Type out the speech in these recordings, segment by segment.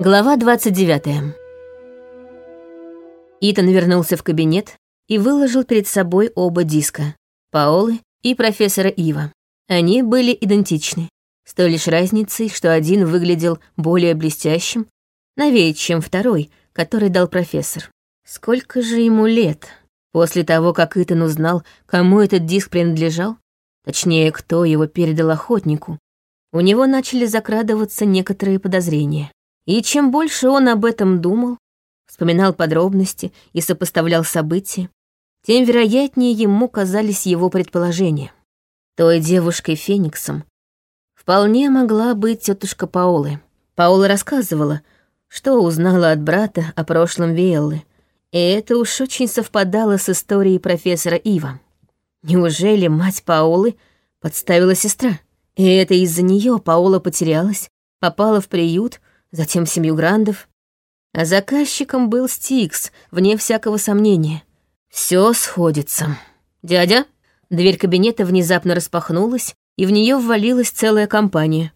Глава 29. Итан вернулся в кабинет и выложил перед собой оба диска — Паолы и профессора Ива. Они были идентичны, с той лишь разницей, что один выглядел более блестящим, новее, чем второй, который дал профессор. Сколько же ему лет? После того, как Итан узнал, кому этот диск принадлежал, точнее, кто его передал охотнику, у него начали закрадываться некоторые подозрения. И чем больше он об этом думал, вспоминал подробности и сопоставлял события, тем вероятнее ему казались его предположения. Той девушкой-фениксом вполне могла быть тетушка Паолы. Паула рассказывала, что узнала от брата о прошлом Виэллы, и это уж очень совпадало с историей профессора Ива. Неужели мать Паолы подставила сестра? И это из-за нее Паула потерялась, попала в приют, затем семью грандов. А заказчиком был Стикс, вне всякого сомнения. Все сходится. «Дядя?» Дверь кабинета внезапно распахнулась, и в нее ввалилась целая компания.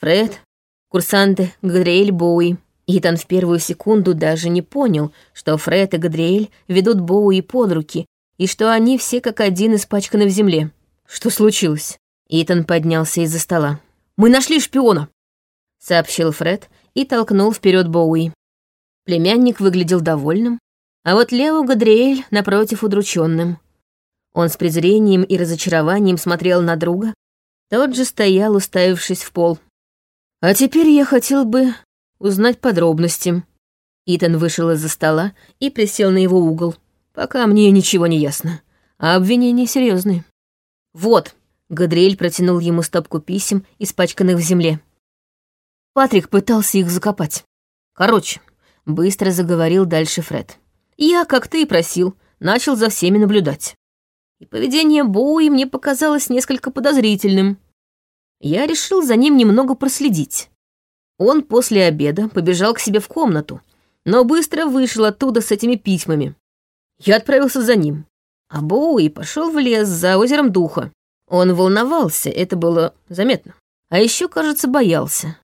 Фред, курсанты, Гадриэль Боуи. Итан в первую секунду даже не понял, что Фред и Гадриэль ведут Боуи под руки, и что они все как один испачканы в земле. Что случилось? Итан поднялся из-за стола. «Мы нашли шпиона!» — сообщил Фред и толкнул вперед Боуи. Племянник выглядел довольным, а вот Лео Гадриэль, напротив, удрученным. Он с презрением и разочарованием смотрел на друга, тот же стоял, уставившись в пол. «А теперь я хотел бы узнать подробности». Итан вышел из-за стола и присел на его угол. «Пока мне ничего не ясно, а обвинения серьезные. «Вот», — Гадриэль протянул ему стопку писем, испачканных в земле. Патрик пытался их закопать. Короче, быстро заговорил дальше Фред. Я, как ты и просил, начал за всеми наблюдать. И поведение Боуи мне показалось несколько подозрительным. Я решил за ним немного проследить. Он после обеда побежал к себе в комнату, но быстро вышел оттуда с этими письмами. Я отправился за ним, а Боуи пошел в лес за озером Духа. Он волновался, это было заметно. А еще, кажется, боялся.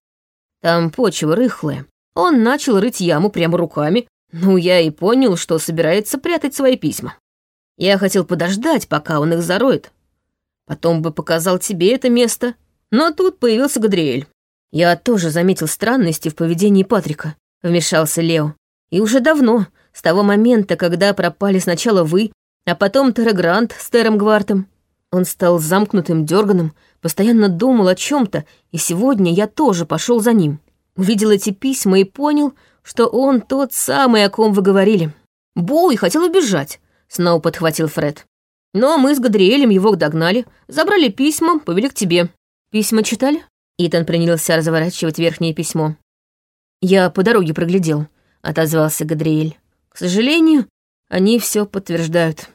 Там почва рыхлая. Он начал рыть яму прямо руками. Ну, я и понял, что собирается прятать свои письма. Я хотел подождать, пока он их зароет. Потом бы показал тебе это место. Но тут появился Гадриэль. Я тоже заметил странности в поведении Патрика, вмешался Лео. И уже давно, с того момента, когда пропали сначала вы, а потом Террагрант с Тером Гвартом. Он стал замкнутым, дерганым, постоянно думал о чем-то, и сегодня я тоже пошел за ним. Увидел эти письма и понял, что он тот самый, о ком вы говорили. Боуи хотел убежать, снова подхватил Фред. Но мы с Гадриэлем его догнали, забрали письма, повели к тебе. Письма читали? Итан принялся разворачивать верхнее письмо. Я по дороге проглядел, отозвался Гадриэль. К сожалению, они все подтверждают.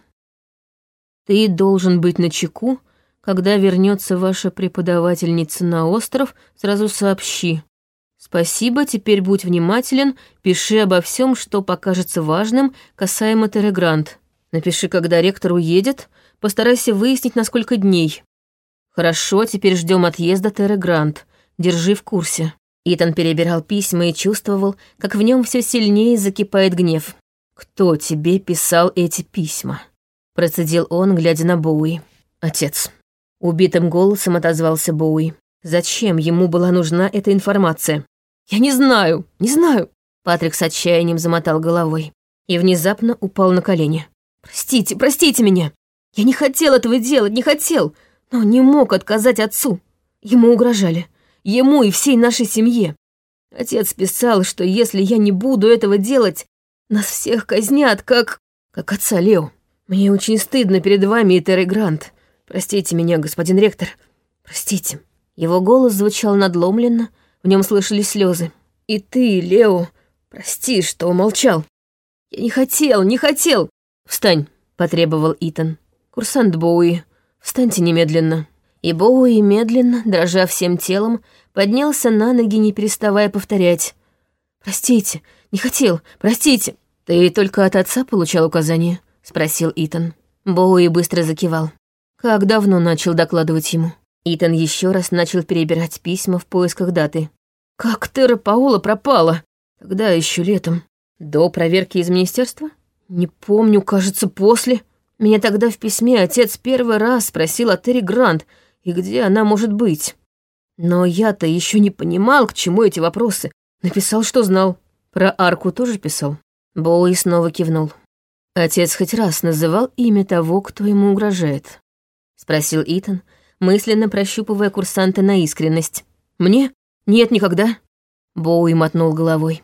Ты должен быть на чеку когда вернется ваша преподавательница на остров, сразу сообщи. Спасибо, теперь будь внимателен, пиши обо всем, что покажется важным, касаемо Терегрант. Напиши, когда ректор уедет, постарайся выяснить, на сколько дней. Хорошо, теперь ждем отъезда Терегрант. Держи в курсе. Итан перебирал письма и чувствовал, как в нем все сильнее закипает гнев. «Кто тебе писал эти письма?» Процедил он, глядя на Боуи. «Отец». Убитым голосом отозвался Боуи. Зачем ему была нужна эта информация? Я не знаю, не знаю. Патрик с отчаянием замотал головой и внезапно упал на колени. Простите, простите меня. Я не хотел этого делать, не хотел, но не мог отказать отцу. Ему угрожали. Ему и всей нашей семье. Отец писал, что если я не буду этого делать, нас всех казнят, как... как отца Лео. Мне очень стыдно перед вами и Терри Грант. «Простите меня, господин ректор, простите». Его голос звучал надломленно, в нем слышались слезы. «И ты, Лео, прости, что умолчал. Я не хотел, не хотел!» «Встань», — потребовал Итан. «Курсант Боуи, встаньте немедленно». И Боуи медленно, дрожа всем телом, поднялся на ноги, не переставая повторять. «Простите, не хотел, простите». «Ты только от отца получал указания?» — спросил Итан. Боуи быстро закивал. Как давно начал докладывать ему? Итан еще раз начал перебирать письма в поисках даты. «Как Тера Паула пропала?» Тогда еще летом. До проверки из министерства? Не помню, кажется, после. Меня тогда в письме отец первый раз спросил о Терри Грант и где она может быть. Но я-то еще не понимал, к чему эти вопросы. Написал, что знал. Про арку тоже писал. Боуи снова кивнул. Отец хоть раз называл имя того, кто ему угрожает? Спросил Итан, мысленно прощупывая курсанта на искренность. Мне? Нет, никогда. Боуи мотнул головой.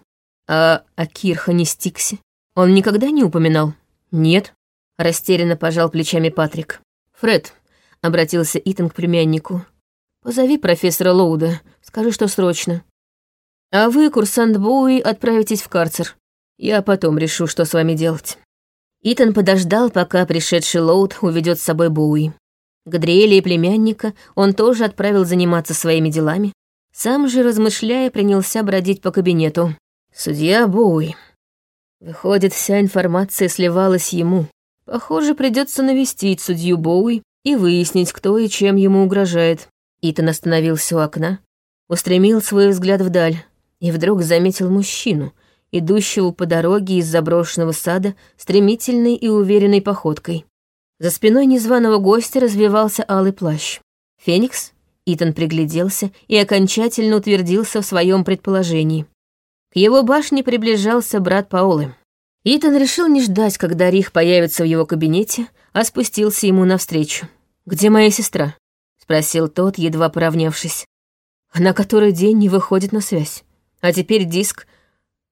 А о Кирхане Стиксе? Он никогда не упоминал? Нет. Растерянно пожал плечами Патрик. Фред, обратился Итан к племяннику. Позови профессора Лоуда, скажи, что срочно. А вы, курсант Боуи, отправитесь в карцер. Я потом решу, что с вами делать. Итан подождал, пока пришедший Лоуд уведет с собой Боуи. Гадриэля и племянника он тоже отправил заниматься своими делами. Сам же, размышляя, принялся бродить по кабинету. Судья Боуи. Выходит, вся информация сливалась ему. Похоже, придется навестить судью Боуи и выяснить, кто и чем ему угрожает. Итан остановился у окна, устремил свой взгляд вдаль и вдруг заметил мужчину, идущего по дороге из заброшенного сада стремительной и уверенной походкой. За спиной незваного гостя развивался алый плащ. «Феникс?» Итан пригляделся и окончательно утвердился в своем предположении. К его башне приближался брат Паолы. Итан решил не ждать, когда Рих появится в его кабинете, а спустился ему навстречу. «Где моя сестра?» — спросил тот, едва поравнявшись. «Она который день не выходит на связь. А теперь диск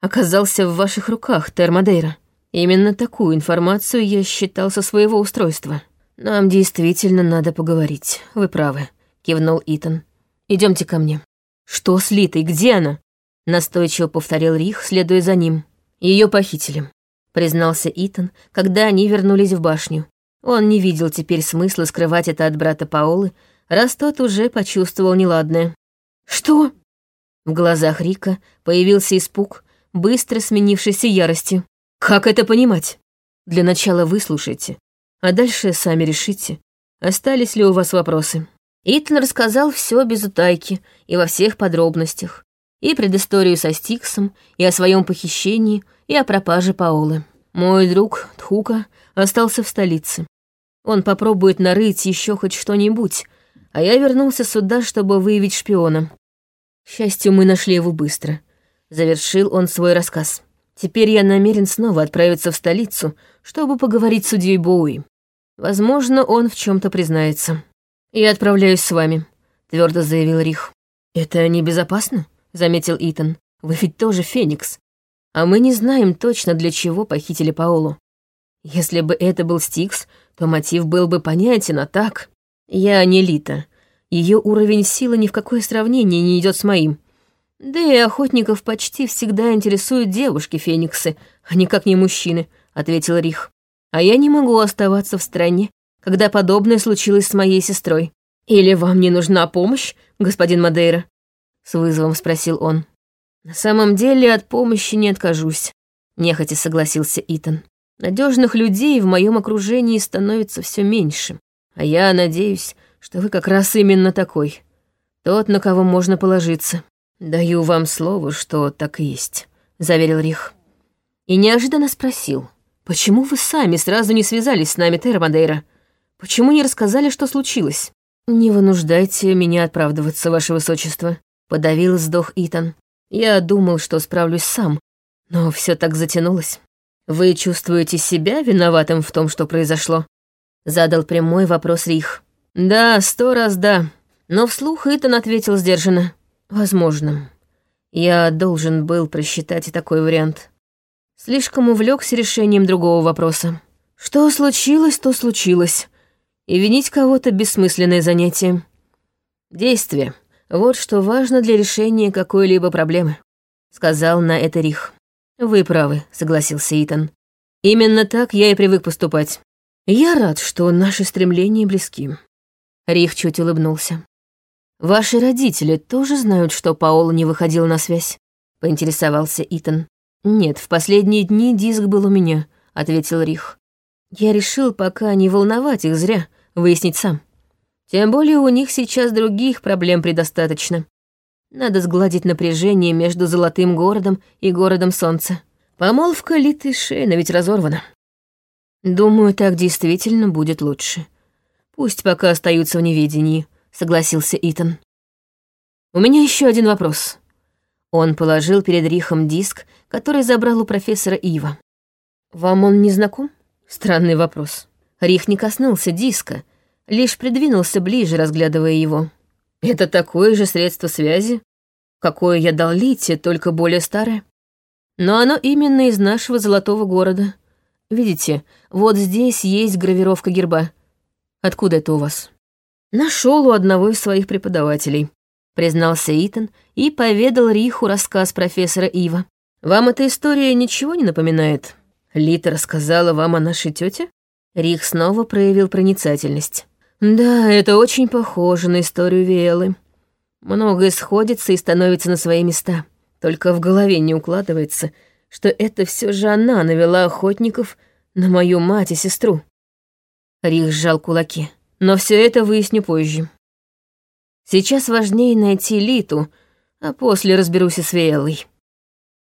оказался в ваших руках, Термодейра. Именно такую информацию я считал со своего устройства. Нам действительно надо поговорить, вы правы, кивнул Итан. Идемте ко мне. Что с Литой, где она? Настойчиво повторил Рих, следуя за ним. Ее похитили, признался Итан, когда они вернулись в башню. Он не видел теперь смысла скрывать это от брата Паолы, раз тот уже почувствовал неладное. «Что?» В глазах Рика появился испуг, быстро сменившийся яростью. Как это понимать? Для начала выслушайте, а дальше сами решите, остались ли у вас вопросы. Итан рассказал все без утайки и во всех подробностях. И предысторию со Стиксом, и о своем похищении, и о пропаже Паолы. Мой друг Тхука остался в столице. Он попробует нарыть еще хоть что-нибудь, а я вернулся сюда, чтобы выявить шпиона. К счастью, мы нашли его быстро. Завершил он свой рассказ. Теперь я намерен снова отправиться в столицу, чтобы поговорить с судьей Боуи. Возможно, он в чем то признается. Я отправляюсь с вами, твердо заявил Рих. Это небезопасно, заметил Итан. Вы ведь тоже Феникс. А мы не знаем точно, для чего похитили Паолу. Если бы это был Стикс, то мотив был бы понятен, а так... Я не Лита. Ее уровень силы ни в какое сравнение не идет с моим. Да и охотников почти всегда интересуют девушки-фениксы, а никак не мужчины, ответил Рих. А я не могу оставаться в стране, когда подобное случилось с моей сестрой. Или вам не нужна помощь, господин Мадейра? С вызовом спросил он. На самом деле от помощи не откажусь, нехотя согласился Итан. Надежных людей в моем окружении становится все меньше, а я надеюсь, что вы как раз именно такой. Тот, на кого можно положиться. «Даю вам слово, что так и есть», — заверил Рих. И неожиданно спросил, «Почему вы сами сразу не связались с нами, Термадейра? Почему не рассказали, что случилось?» «Не вынуждайте меня оправдываться, ваше высочество», — подавил вздох Итан. «Я думал, что справлюсь сам, но все так затянулось. Вы чувствуете себя виноватым в том, что произошло?» Задал прямой вопрос Рих. «Да, сто раз да», но вслух Итан ответил сдержанно. Возможно. Я должен был просчитать и такой вариант. Слишком увлекся решением другого вопроса. Что случилось, то случилось. И винить кого-то бессмысленное занятие. Действие. Вот что важно для решения какой-либо проблемы. Сказал на это Рих. Вы правы, согласился Итан. Именно так я и привык поступать. Я рад, что наши стремления близки. Рих чуть улыбнулся. «Ваши родители тоже знают, что Паола не выходил на связь?» — поинтересовался Итан. «Нет, в последние дни диск был у меня», — ответил Рих. «Я решил пока не волновать их зря, выяснить сам. Тем более у них сейчас других проблем предостаточно. Надо сгладить напряжение между золотым городом и городом солнца. Помолвка Литы Шейна ведь разорвана. Думаю, так действительно будет лучше. Пусть пока остаются в неведении, согласился Итан. У меня еще один вопрос. Он положил перед Рихом диск, который забрал у профессора Ива. Вам он не знаком? Странный вопрос. Рих не коснулся диска, лишь придвинулся ближе, разглядывая его. Это такое же средство связи, какое я дал Лите, только более старое. Но оно именно из нашего золотого города. Видите, вот здесь есть гравировка герба. Откуда это у вас? Нашел у одного из своих преподавателей, признался Итан и поведал Риху рассказ профессора Ива. Вам эта история ничего не напоминает? Лита рассказала вам о нашей тете? Рих снова проявил проницательность. Да, это очень похоже на историю Виэлы. Многое сходится и становится на свои места. Только в голове не укладывается, что это все же она навела охотников на мою мать и сестру. Рих сжал кулаки. Но все это выясню позже. Сейчас важнее найти Литу, а после разберусь и с Виэлой.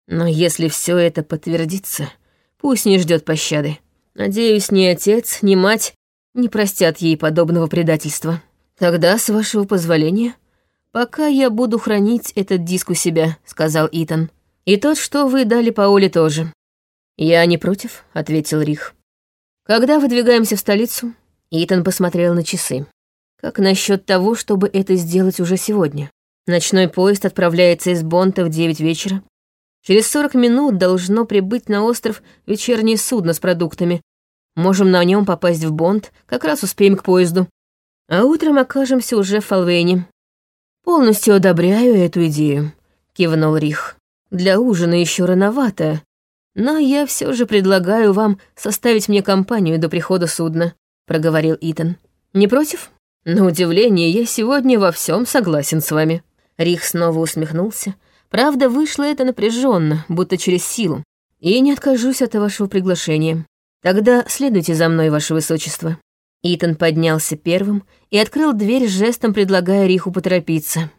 Но если все это подтвердится, пусть не ждет пощады. Надеюсь, ни отец, ни мать не простят ей подобного предательства. Тогда, с вашего позволения, «Пока я буду хранить этот диск у себя», — сказал Итан. «И тот, что вы дали Паоле, тоже». «Я не против», — ответил Рих. «Когда выдвигаемся в столицу?» Итан посмотрел на часы. «Как насчет того, чтобы это сделать уже сегодня? Ночной поезд отправляется из Бонта в девять вечера. Через сорок минут должно прибыть на остров вечернее судно с продуктами. Можем на нем попасть в Бонд, как раз успеем к поезду. А утром окажемся уже в Фалвейне. «Полностью одобряю эту идею», — кивнул Рих. «Для ужина еще рановато, но я все же предлагаю вам составить мне компанию до прихода судна», — проговорил Итан. «Не против?» «На удивление, я сегодня во всем согласен с вами». Рих снова усмехнулся. Правда, вышло это напряженно, будто через силу. И не откажусь от вашего приглашения. Тогда следуйте за мной, ваше высочество. Итан поднялся первым и открыл дверь жестом, предлагая Риху поторопиться.